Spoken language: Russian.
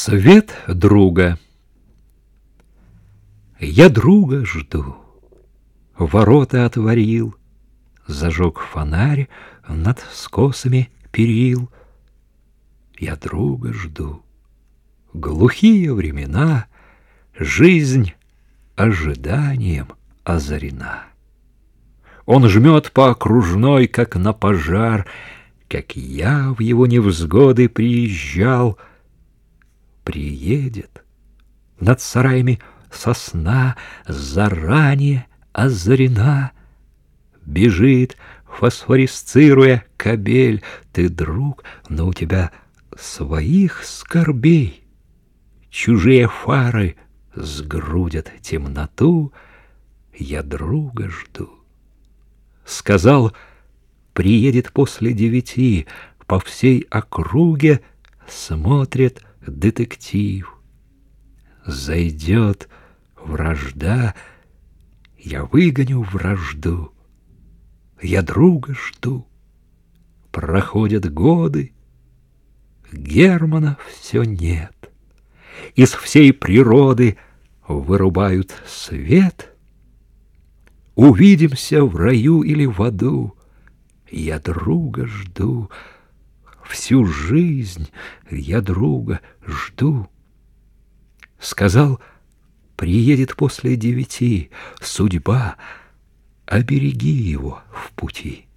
Свет друга Я друга жду, ворота отворил, Зажег фонарь над скосами перил. Я друга жду. Глухие времена, Жизнь ожиданием озарена. Он жмет по окружной, как на пожар, Как я в его невзгоды приезжал. Приедет над сараями сосна Заранее озарена. Бежит, фосфорисцируя кабель, Ты друг, но у тебя своих скорбей. Чужие фары сгрудят темноту, Я друга жду. Сказал, приедет после девяти, По всей округе смотрит детектив. Зайдет вражда, я выгоню вражду. Я друга жду. Проходят годы, Германа все нет. Из всей природы вырубают свет. Увидимся в раю или в аду. Я друга жду. Всю жизнь я друга жду. Сказал, приедет после девяти. Судьба, обереги его в пути.